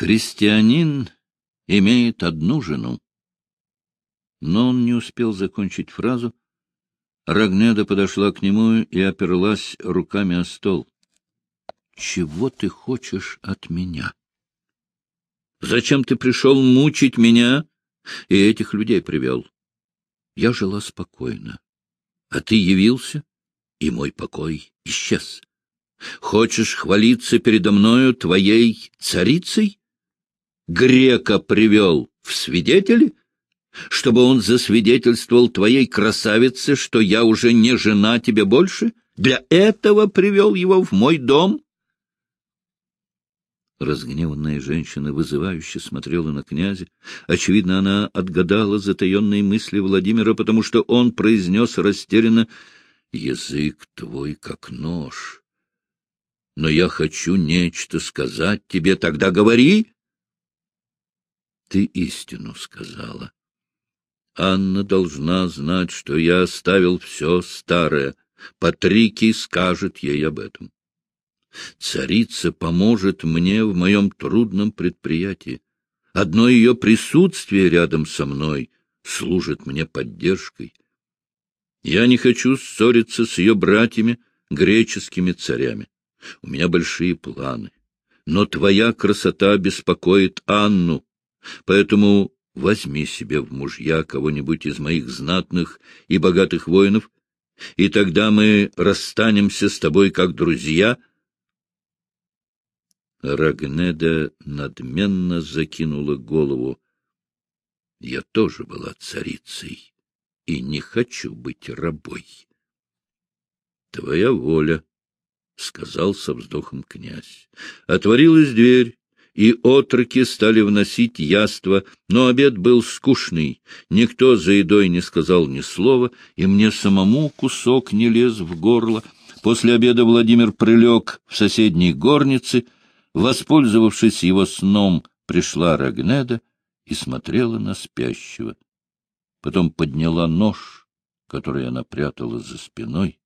Христианин имеет одну жену. Но он не успел закончить фразу. Рагнеда подошла к нему и оперлась руками о стол. — Чего ты хочешь от меня? Зачем ты пришел мучить меня и этих людей привел? Я жила спокойно. А ты явился, и мой покой исчез. Хочешь хвалиться передо мною твоей царицей? Грека привел в свидетели, чтобы он засвидетельствовал твоей красавице, что я уже не жена тебе больше? Для этого привел его в мой дом? Разгневанная женщина вызывающе смотрела на князя. Очевидно, она отгадала затаенные мысли Владимира, потому что он произнес растерянно «Язык твой как нож. Но я хочу нечто сказать тебе, тогда говори!» Ты истину сказала. Анна должна знать, что я оставил все старое. Патрикий скажет ей об этом. Царица поможет мне в моем трудном предприятии. Одно ее присутствие рядом со мной служит мне поддержкой. Я не хочу ссориться с ее братьями, греческими царями. У меня большие планы. Но твоя красота беспокоит Анну, поэтому возьми себе в мужья кого-нибудь из моих знатных и богатых воинов, и тогда мы расстанемся с тобой как друзья — Рагнеда надменно закинула голову. — Я тоже была царицей и не хочу быть рабой. — Твоя воля, — сказал со вздохом князь. Отворилась дверь, и отроки стали вносить яство, но обед был скучный, никто за едой не сказал ни слова, и мне самому кусок не лез в горло. После обеда Владимир прилег в соседней горнице — Воспользовавшись его сном, пришла Рагнеда и смотрела на спящего. Потом подняла нож, который она прятала за спиной,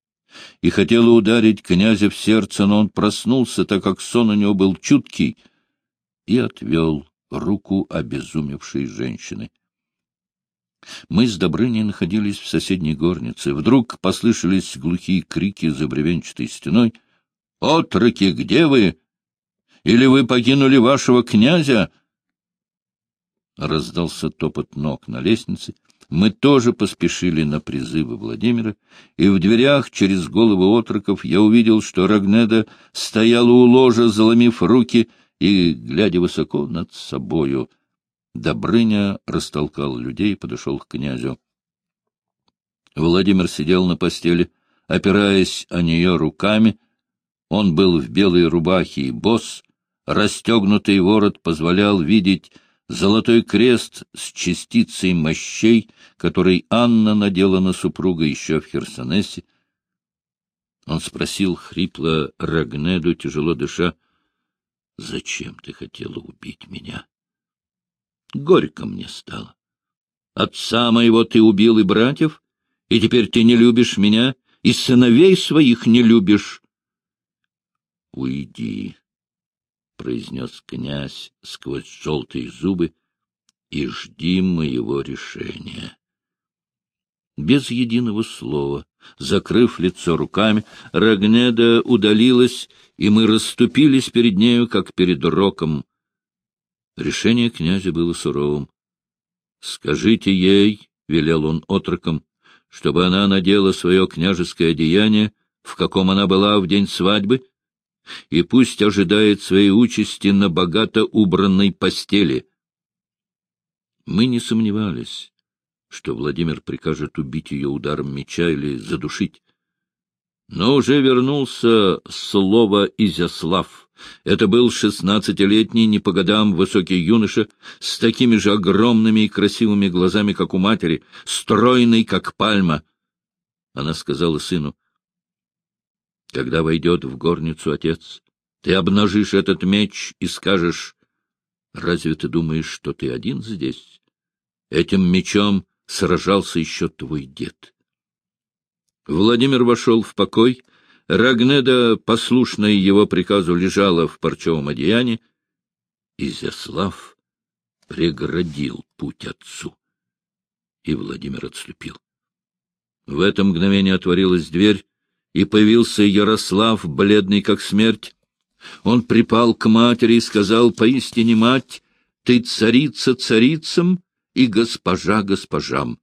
и хотела ударить князя в сердце, но он проснулся, так как сон у него был чуткий, и отвел руку обезумевшей женщины. Мы с Добрыней находились в соседней горнице. Вдруг послышались глухие крики за бревенчатой стеной. «Отроки, где вы? Или вы покинули вашего князя? Раздался топот ног на лестнице. Мы тоже поспешили на призывы Владимира, и в дверях через головы отроков я увидел, что Рагнеда стояла у ложа, заломив руки и, глядя высоко над собою, Добрыня растолкал людей и подошел к князю. Владимир сидел на постели, опираясь о нее руками. Он был в белой рубахе и босс, Расстегнутый ворот позволял видеть золотой крест с частицей мощей, который Анна надела на супруга еще в Херсонесе. Он спросил хрипло Рагнеду, тяжело дыша, — Зачем ты хотела убить меня? Горько мне стало. Отца моего ты убил и братьев, и теперь ты не любишь меня, и сыновей своих не любишь. Уйди, — произнес князь сквозь желтые зубы, — и жди моего решения. Без единого слова, закрыв лицо руками, Рагнеда удалилась, и мы расступились перед нею, как перед роком. Решение князя было суровым. — Скажите ей, — велел он отроком, — чтобы она надела свое княжеское одеяние, в каком она была в день свадьбы, и пусть ожидает своей участи на богато убранной постели. Мы не сомневались, что Владимир прикажет убить ее ударом меча или задушить. Но уже вернулся слово Изяслав. Это был шестнадцатилетний, не по годам, высокий юноша, с такими же огромными и красивыми глазами, как у матери, стройный, как пальма. Она сказала сыну, когда войдет в горницу отец, ты обнажишь этот меч и скажешь, «Разве ты думаешь, что ты один здесь? Этим мечом сражался еще твой дед». Владимир вошел в покой. Рагнеда, послушная его приказу, лежала в парчевом одеянии. Изяслав преградил путь отцу, и Владимир отступил. В это мгновение отворилась дверь, и появился Ярослав, бледный как смерть. Он припал к матери и сказал, «Поистине, мать, ты царица царицам и госпожа госпожам».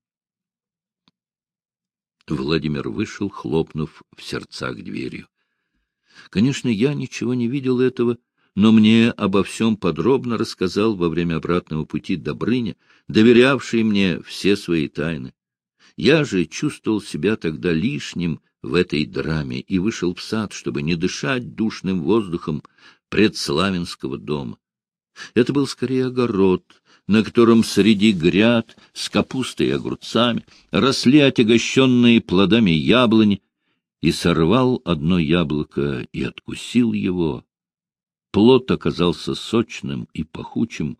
Владимир вышел, хлопнув в сердцах дверью. Конечно, я ничего не видел этого, но мне обо всем подробно рассказал во время обратного пути Добрыня, доверявший мне все свои тайны. Я же чувствовал себя тогда лишним в этой драме и вышел в сад, чтобы не дышать душным воздухом предславинского дома. Это был скорее огород, на котором среди гряд с капустой и огурцами росли отягощенные плодами яблони, и сорвал одно яблоко и откусил его. Плод оказался сочным и пахучим,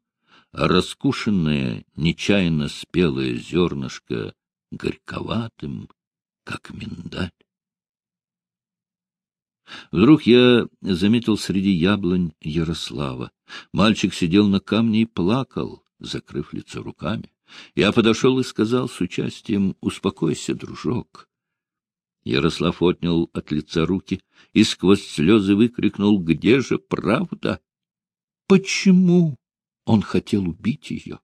а раскушенное, нечаянно спелое зернышко горьковатым, как миндаль. Вдруг я заметил среди яблонь Ярослава. Мальчик сидел на камне и плакал, закрыв лицо руками. Я подошел и сказал с участием «Успокойся, дружок». Ярослав отнял от лица руки и сквозь слезы выкрикнул «Где же правда? Почему он хотел убить ее?»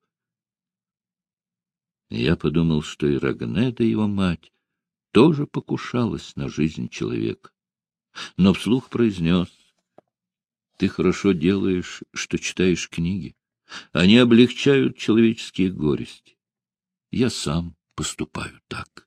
Я подумал, что и Рагнеда, его мать, тоже покушалась на жизнь человека. Но вслух произнес, «Ты хорошо делаешь, что читаешь книги. Они облегчают человеческие горести. Я сам поступаю так».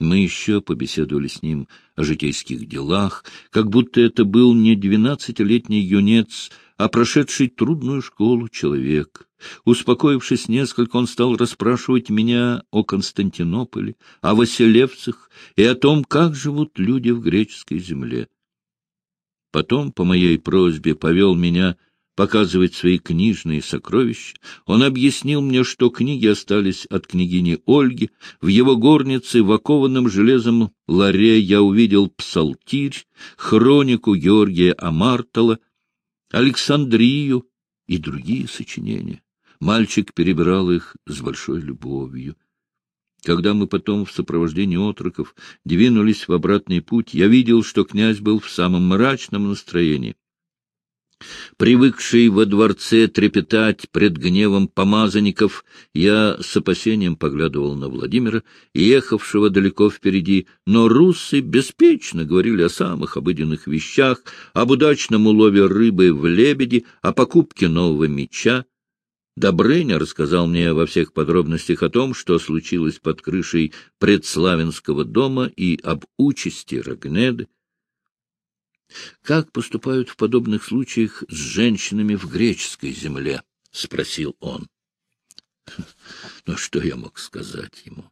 Мы еще побеседовали с ним о житейских делах, как будто это был не двенадцатилетний юнец, а прошедший трудную школу человек. Успокоившись несколько, он стал расспрашивать меня о Константинополе, о Василевцах и о том, как живут люди в греческой земле. Потом, по моей просьбе, повел меня показывать свои книжные сокровища. Он объяснил мне, что книги остались от княгини Ольги. В его горнице в окованном железом ларе я увидел псалтирь, хронику Георгия Амартала, Александрию и другие сочинения. Мальчик перебирал их с большой любовью. Когда мы потом в сопровождении отроков двинулись в обратный путь, я видел, что князь был в самом мрачном настроении. Привыкший во дворце трепетать пред гневом помазанников, я с опасением поглядывал на Владимира, ехавшего далеко впереди, но руссы беспечно говорили о самых обыденных вещах, об удачном улове рыбы в лебеди, о покупке нового меча. Добрыня рассказал мне во всех подробностях о том, что случилось под крышей предславянского дома и об участи Рогнеды. — Как поступают в подобных случаях с женщинами в греческой земле? — спросил он. Ну, что я мог сказать ему?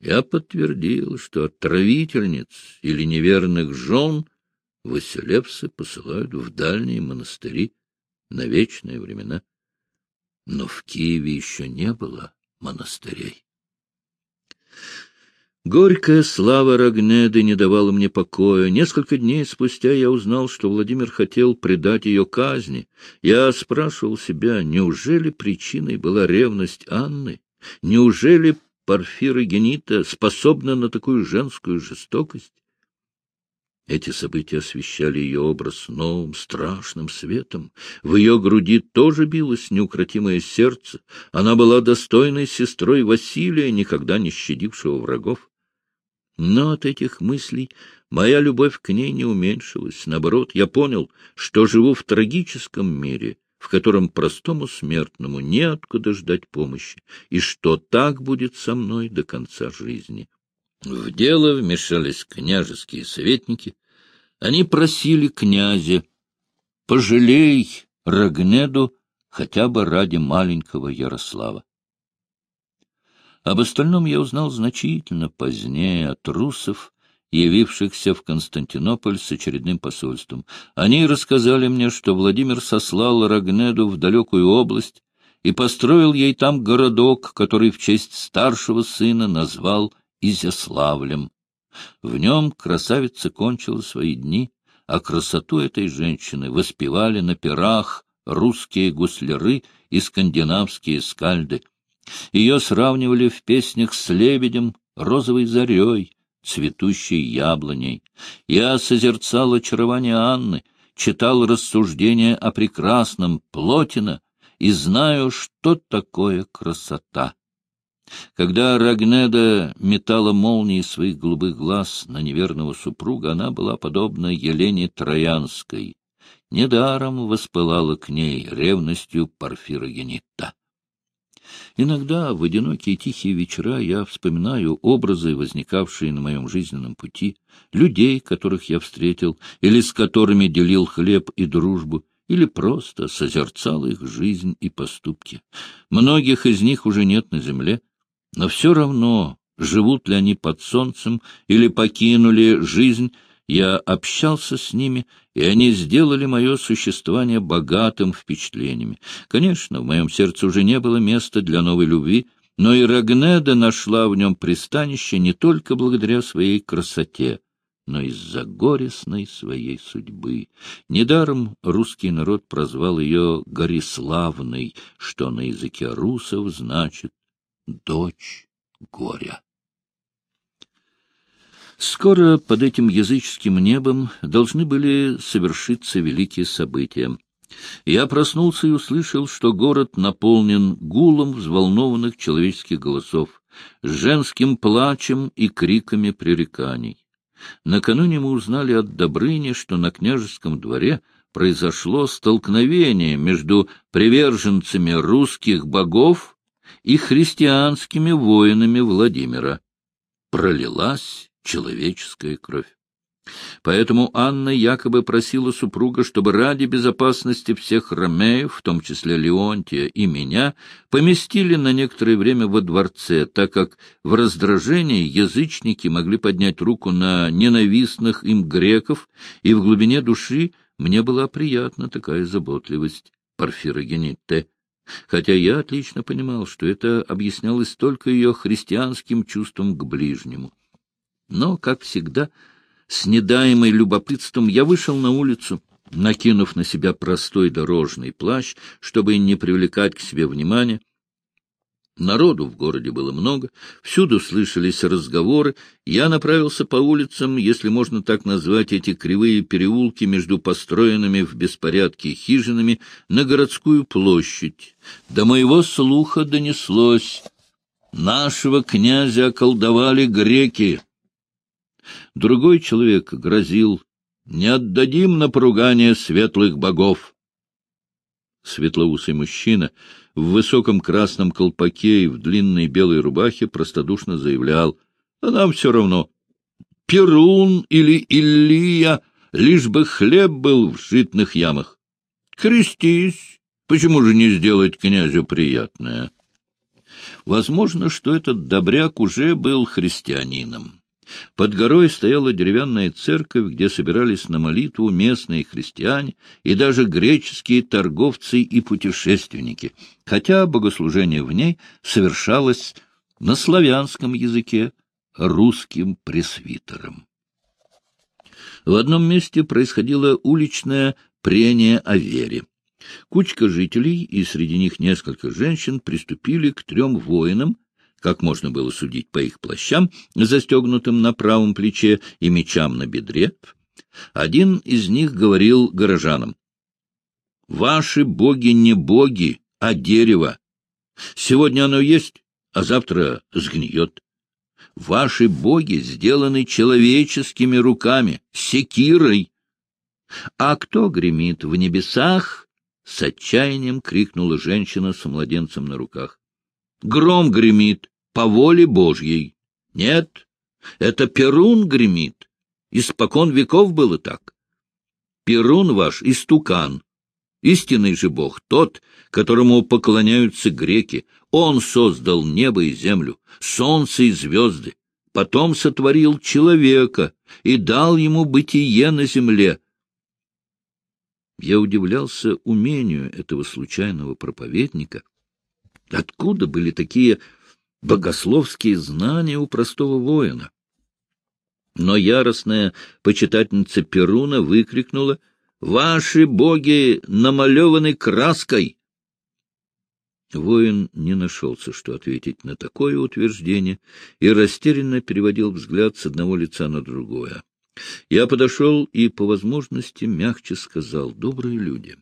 Я подтвердил, что отравительниц или неверных жен Василевсы посылают в дальние монастыри на вечные времена. Но в Киеве еще не было монастырей. Горькая слава Рогнеды не давала мне покоя. Несколько дней спустя я узнал, что Владимир хотел предать ее казни. Я спрашивал себя, неужели причиной была ревность Анны? Неужели Порфира Генита способна на такую женскую жестокость? Эти события освещали ее образ новым, страшным светом. В ее груди тоже билось неукротимое сердце. Она была достойной сестрой Василия, никогда не щадившего врагов. Но от этих мыслей моя любовь к ней не уменьшилась. Наоборот, я понял, что живу в трагическом мире, в котором простому смертному неоткуда ждать помощи, и что так будет со мной до конца жизни. В дело вмешались княжеские советники. Они просили князя, пожалей Рогнеду хотя бы ради маленького Ярослава. Об остальном я узнал значительно позднее от русов, явившихся в Константинополь с очередным посольством. Они рассказали мне, что Владимир сослал Рагнеду в далекую область и построил ей там городок, который в честь старшего сына назвал Изяславлем. В нем красавица кончила свои дни, а красоту этой женщины воспевали на пирах русские гусляры и скандинавские скальды. Ее сравнивали в песнях с лебедем, розовой зарей, цветущей яблоней. Я созерцал очарование Анны, читал рассуждения о прекрасном Плотина и знаю, что такое красота. Когда Рагнеда метала молнии своих голубых глаз на неверного супруга, она была подобна Елене Троянской. Недаром воспылала к ней ревностью Порфирогенита. Иногда в одинокие тихие вечера я вспоминаю образы, возникавшие на моем жизненном пути, людей, которых я встретил, или с которыми делил хлеб и дружбу, или просто созерцал их жизнь и поступки. Многих из них уже нет на земле, но все равно, живут ли они под солнцем или покинули жизнь, я общался с ними, и они сделали мое существование богатым впечатлениями. Конечно, в моем сердце уже не было места для новой любви, но и Рагнеда нашла в нем пристанище не только благодаря своей красоте, но из-за горестной своей судьбы. Недаром русский народ прозвал ее Гориславной, что на языке русов значит «дочь горя». Скоро под этим языческим небом должны были совершиться великие события. Я проснулся и услышал, что город наполнен гулом взволнованных человеческих голосов, женским плачем и криками пререканий. Накануне мы узнали от Добрыни, что на княжеском дворе произошло столкновение между приверженцами русских богов и христианскими воинами Владимира. Пролилась человеческая кровь. Поэтому Анна якобы просила супруга, чтобы ради безопасности всех ромеев, в том числе Леонтия и меня, поместили на некоторое время во дворце, так как в раздражении язычники могли поднять руку на ненавистных им греков, и в глубине души мне была приятна такая заботливость Порфира Генитте. Хотя я отлично понимал, что это объяснялось только ее христианским чувством к ближнему. Но, как всегда, с недаемой любопытством я вышел на улицу, накинув на себя простой дорожный плащ, чтобы не привлекать к себе внимания. Народу в городе было много, всюду слышались разговоры. Я направился по улицам, если можно так назвать эти кривые переулки между построенными в беспорядке хижинами, на городскую площадь. До моего слуха донеслось «Нашего князя околдовали греки». Другой человек грозил «Не отдадим на поругание светлых богов». Светлоусый мужчина в высоком красном колпаке и в длинной белой рубахе простодушно заявлял «А нам все равно, Перун или Илья, лишь бы хлеб был в житных ямах. Крестись, почему же не сделать князю приятное?» Возможно, что этот добряк уже был христианином. Под горой стояла деревянная церковь, где собирались на молитву местные христиане и даже греческие торговцы и путешественники, хотя богослужение в ней совершалось на славянском языке русским пресвитером. В одном месте происходило уличное прение о вере. Кучка жителей, и среди них несколько женщин, приступили к трем воинам, как можно было судить по их плащам, застегнутым на правом плече и мечам на бедре, один из них говорил горожанам, «Ваши боги не боги, а дерево. Сегодня оно есть, а завтра сгниет. Ваши боги сделаны человеческими руками, секирой. А кто гремит в небесах?» — с отчаянием крикнула женщина с младенцем на руках. «Гром гремит, по воле Божьей. Нет, это Перун гремит. Испокон веков было так. Перун ваш — истукан. Истинный же Бог тот, которому поклоняются греки. Он создал небо и землю, солнце и звезды. Потом сотворил человека и дал ему бытие на земле. Я удивлялся умению этого случайного проповедника. Откуда были такие богословские знания у простого воина. Но яростная почитательница Перуна выкрикнула Ваши боги намалеваны краской. Воин не нашелся, что ответить на такое утверждение, и растерянно переводил взгляд с одного лица на другое. Я подошел и, по возможности, мягче сказал, «Добрые люди,